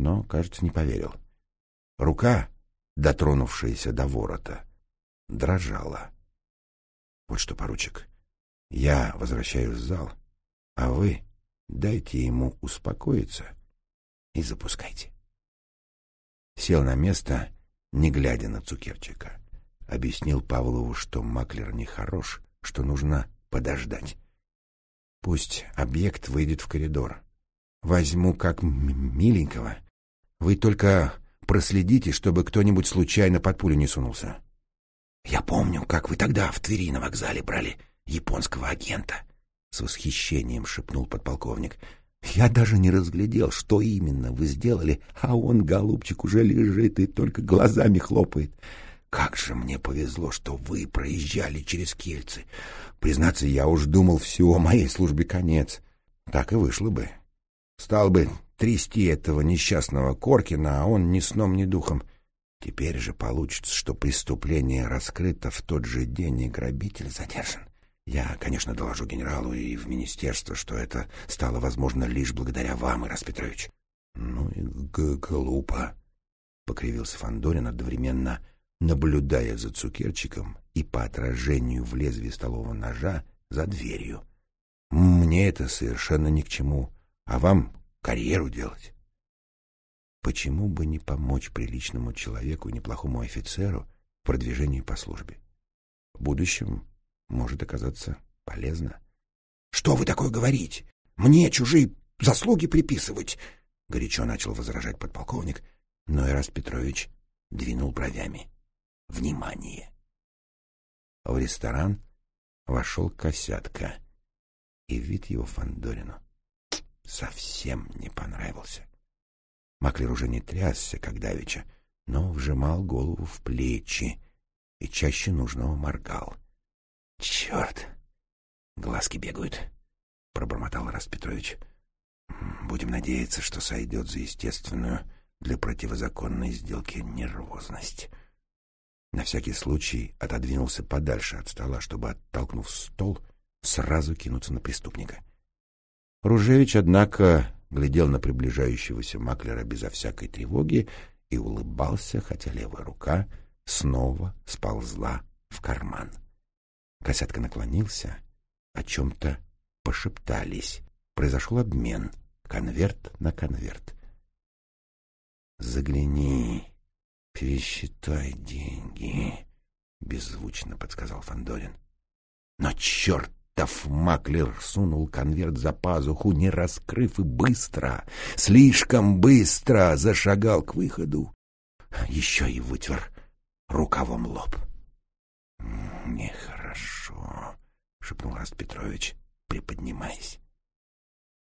но, кажется, не поверил. Рука, дотронувшаяся до ворота, дрожала. Вот что, поручик, я возвращаюсь в зал, а вы дайте ему успокоиться и запускайте. Сел на место, не глядя на Цукерчика. Объяснил Павлову, что маклер нехорош, что нужно подождать. Пусть объект выйдет в коридор. Возьму как миленького. Вы только проследите, чтобы кто-нибудь случайно под пулю не сунулся. Я помню, как вы тогда в Твери на вокзале брали японского агента. С восхищением шепнул подполковник. Я даже не разглядел, что именно вы сделали, а он, голубчик, уже лежит и только глазами хлопает. Как же мне повезло, что вы проезжали через Кельцы. Признаться, я уж думал, все, моей службе конец. Так и вышло бы. Стал бы трясти этого несчастного Коркина, а он ни сном, ни духом. Теперь же получится, что преступление раскрыто в тот же день, и грабитель задержан. Я, конечно, доложу генералу и в министерство, что это стало возможно лишь благодаря вам, Ирас Петрович. — Ну и глупо, — покривился Фандорин одновременно наблюдая за цукерчиком и по отражению в лезвие столового ножа за дверью. «Мне это совершенно ни к чему, а вам карьеру делать». Почему бы не помочь приличному человеку неплохому офицеру в продвижении по службе? В будущем может оказаться полезно. — Что вы такое говорите? Мне чужие заслуги приписывать? — горячо начал возражать подполковник, но Ирас Петрович двинул бровями внимание. В ресторан вошел косятка, и вид его Фандорину совсем не понравился. Маклер уже не трясся, как давеча, но вжимал голову в плечи и чаще нужного моргал. — Черт! Глазки бегают, — пробормотал Раст Петрович. — Будем надеяться, что сойдет за естественную для противозаконной сделки нервозность. На всякий случай отодвинулся подальше от стола, чтобы, оттолкнув стол, сразу кинуться на преступника. Ружевич, однако, глядел на приближающегося маклера безо всякой тревоги и улыбался, хотя левая рука снова сползла в карман. Косятка наклонился, о чем-то пошептались. Произошел обмен, конверт на конверт. «Загляни», «Пересчитай деньги», — беззвучно подсказал Фандорин. Но чертов маклер сунул конверт за пазуху, не раскрыв и быстро, слишком быстро зашагал к выходу. Еще и вытер рукавом лоб. «Нехорошо», — шепнул Раст Петрович, приподнимаясь.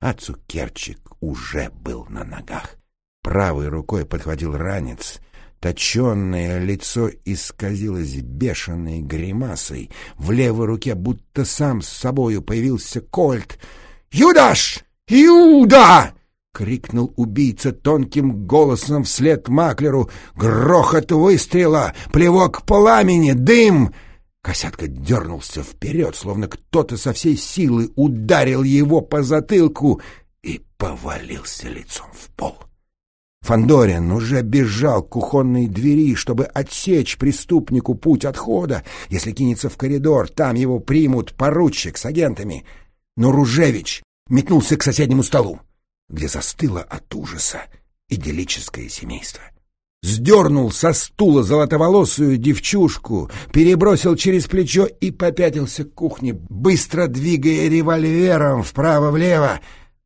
А Цукерчик уже был на ногах. Правой рукой подхватил ранец Точенное лицо исказилось бешеной гримасой. В левой руке будто сам с собою появился кольт. «Юдаш! Юда!» — крикнул убийца тонким голосом вслед Маклеру. «Грохот выстрела! Плевок пламени! Дым!» Косятка дернулся вперед, словно кто-то со всей силы ударил его по затылку и повалился лицом в пол. Фандорин уже бежал к кухонной двери, чтобы отсечь преступнику путь отхода. Если кинется в коридор, там его примут поручик с агентами. Но Ружевич метнулся к соседнему столу, где застыло от ужаса идиллическое семейство. Сдернул со стула золотоволосую девчушку, перебросил через плечо и попятился к кухне, быстро двигая револьвером вправо-влево.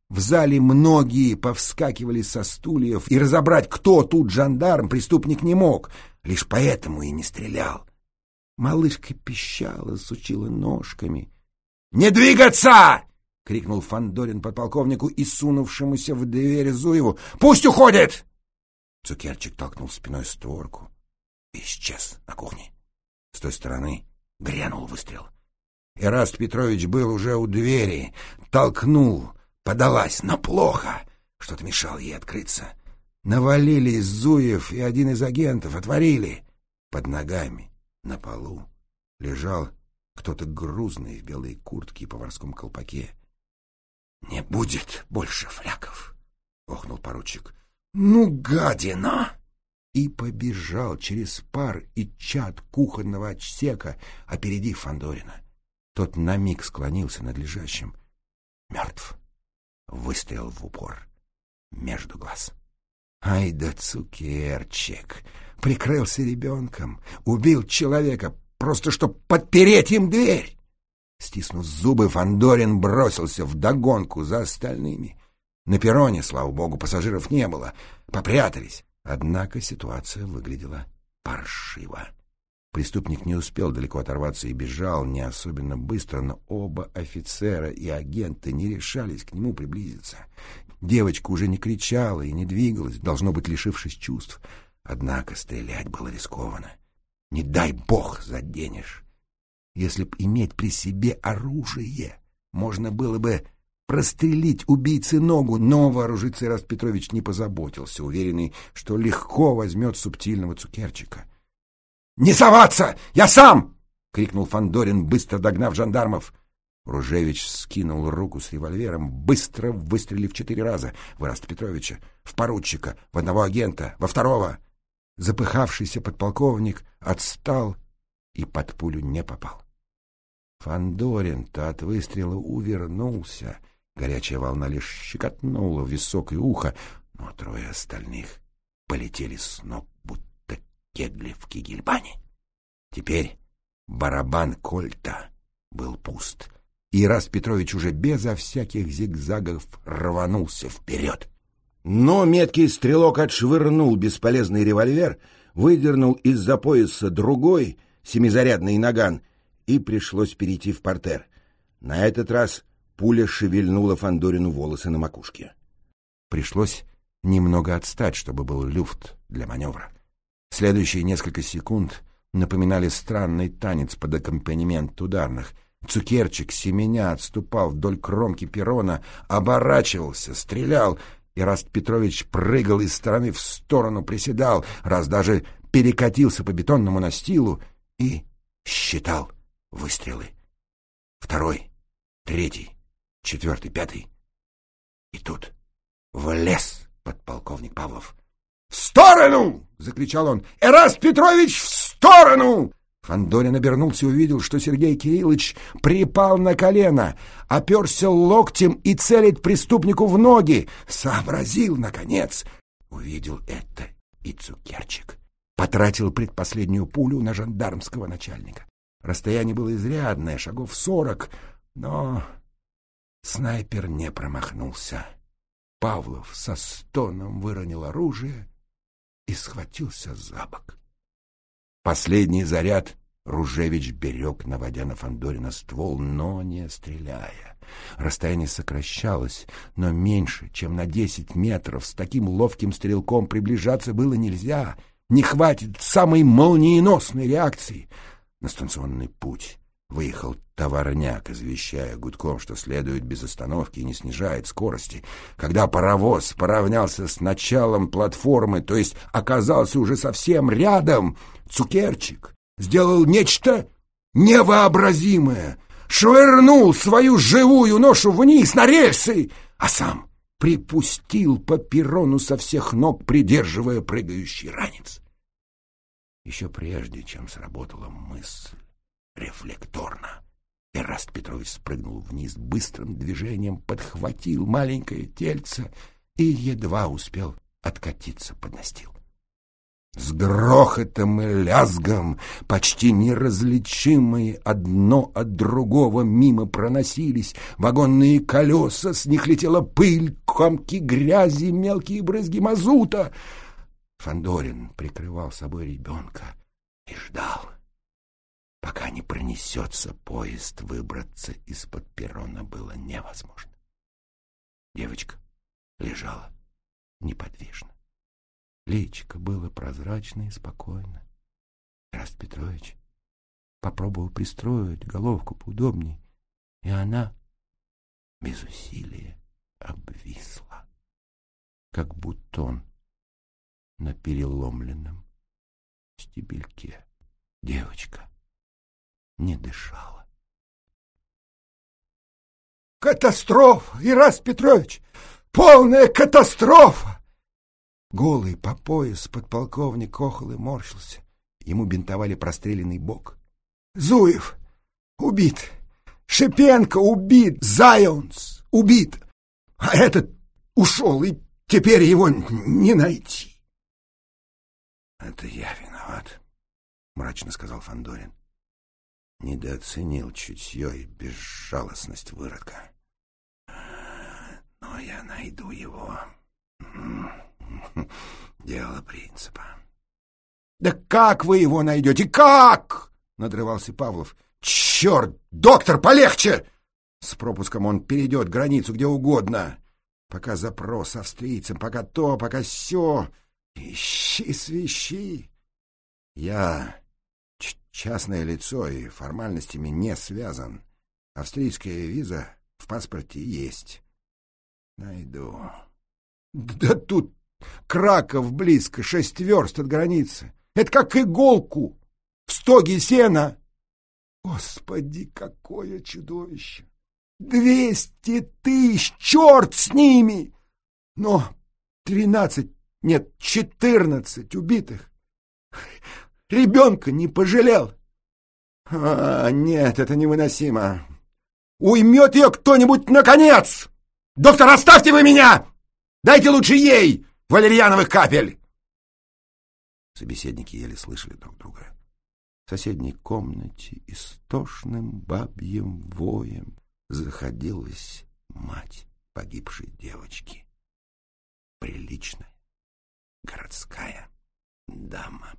В зале многие повскакивали со стульев, и разобрать, кто тут жандарм, преступник не мог, лишь поэтому и не стрелял. Малышка пищала, сучила ножками. «Не двигаться!» — крикнул Фандорин подполковнику и сунувшемуся в дверь Зуеву. «Пусть уходит!» Цукерчик толкнул спиной створку и исчез на кухне. С той стороны грянул выстрел. Эраст Петрович был уже у двери, толкнул, Подалась, но плохо. Что-то мешало ей открыться. Навалились Зуев и один из агентов, отворили. Под ногами, на полу, лежал кто-то грузный в белой куртке и поварском колпаке. — Не будет больше фляков, — охнул поручик. «Ну, гадина!» и побежал через пар и чад кухонного отсека, опередив Фандорина. Тот на миг склонился над лежащим. Выстрел в упор. Между глаз. Ай да цукерчик! Прикрылся ребенком, убил человека, просто чтоб подпереть им дверь! Стиснув зубы, Фандорин бросился в догонку за остальными. На перроне, слава богу, пассажиров не было. Попрятались. Однако ситуация выглядела паршиво. Преступник не успел далеко оторваться и бежал не особенно быстро, но оба офицера и агенты не решались к нему приблизиться. Девочка уже не кричала и не двигалась, должно быть, лишившись чувств. Однако стрелять было рискованно. Не дай бог заденешь. Если б иметь при себе оружие, можно было бы прострелить убийце ногу, но вооружиться Ираст Петрович не позаботился, уверенный, что легко возьмет субтильного цукерчика. «Не соваться! Я сам!» — крикнул Фандорин, быстро догнав жандармов. Ружевич скинул руку с револьвером, быстро выстрелив четыре раза в Ираста Петровича, в поручика, в одного агента, во второго. Запыхавшийся подполковник отстал и под пулю не попал. Фандорин-то от выстрела увернулся — Горячая волна лишь щекотнула в висок и ухо, но трое остальных полетели с ног, кегли в кигельбане. Теперь барабан кольта был пуст, и раз Петрович уже безо всяких зигзагов рванулся вперед. Но меткий стрелок отшвырнул бесполезный револьвер, выдернул из-за пояса другой семизарядный наган, и пришлось перейти в портер. На этот раз Пуля шевельнула Фандорину волосы на макушке. Пришлось немного отстать, чтобы был люфт для маневра. Следующие несколько секунд напоминали странный танец под аккомпанемент ударных. Цукерчик, семеня, отступал вдоль кромки перрона, оборачивался, стрелял, и Раст Петрович прыгал из стороны в сторону, приседал, раз даже перекатился по бетонному настилу и считал выстрелы. Второй, третий, четвертый, пятый. И тут влез подполковник Павлов. «В сторону!» — закричал он. «Эраст Петрович, в сторону!» Фандорин обернулся и увидел, что Сергей Кириллович припал на колено, оперся локтем и целить преступнику в ноги. Сообразил, наконец. Увидел это и Цукерчик. Потратил предпоследнюю пулю на жандармского начальника. Расстояние было изрядное, шагов сорок, но Снайпер не промахнулся. Павлов со стоном выронил оружие и схватился за бок. Последний заряд Ружевич берег, наводя на Фандорина ствол, но не стреляя. Расстояние сокращалось, но меньше, чем на десять метров. С таким ловким стрелком приближаться было нельзя. Не хватит самой молниеносной реакции. На станционный путь Выехал товарняк, извещая гудком, что следует без остановки и не снижает скорости. Когда паровоз поравнялся с началом платформы, то есть оказался уже совсем рядом, Цукерчик сделал нечто невообразимое, швырнул свою живую ношу вниз на рельсы, а сам припустил по перрону со всех ног, придерживая прыгающий ранец. Еще прежде, чем сработала мысль, рефлекторно. Эраст Петрович спрыгнул вниз быстрым движением, подхватил маленькое тельце и едва успел откатиться под настил. С грохотом и лязгом, почти неразличимые одно от другого, мимо проносились вагонные колеса, с них летела пыль, комки грязи, мелкие брызги мазута. Фандорин прикрывал собой ребенка и ждал. Пока не пронесется поезд, выбраться из-под перрона было невозможно. Девочка лежала неподвижно. Личико было прозрачно и спокойно. Раст Петрович попробовал пристроить головку поудобней, и она без усилия обвисла, как бутон на переломленном стебельке. Девочка не дышала. «Катастрофа, Ирас Петрович! Полная катастрофа!» Голый по пояс подполковник охал и морщился. Ему бинтовали простреленный бок. «Зуев убит! Шипенко убит! Зайонс убит! А этот ушел, и теперь его не найти!» «Это я виноват», — мрачно сказал Фандорин. Недооценил чутье и безжалостность выродка. Но я найду его. Дело принципа. «Да как вы его найдете? Как?» — надрывался Павлов. «Черт! Доктор, полегче!» С пропуском он перейдет границу где угодно. Пока запрос австрийцам, пока то, пока все. Ищи свищи. Я частное лицо и формальностями не связан. Австрийская виза в паспорте есть. Найду. Да тут Краков близко, шесть верст от границы. Это как иголку в стоге сена. Господи, какое чудовище! Двести тысяч, черт с ними! Но тринадцать, нет, четырнадцать убитых. Ребенка не пожалел. А, нет, это невыносимо. Уймет ее кто-нибудь наконец! Доктор, оставьте вы меня! Дайте лучше ей валерьяновых капель! Собеседники еле слышали друг друга. В соседней комнате истошным бабьим воем заходилась мать погибшей девочки. Приличная городская дама.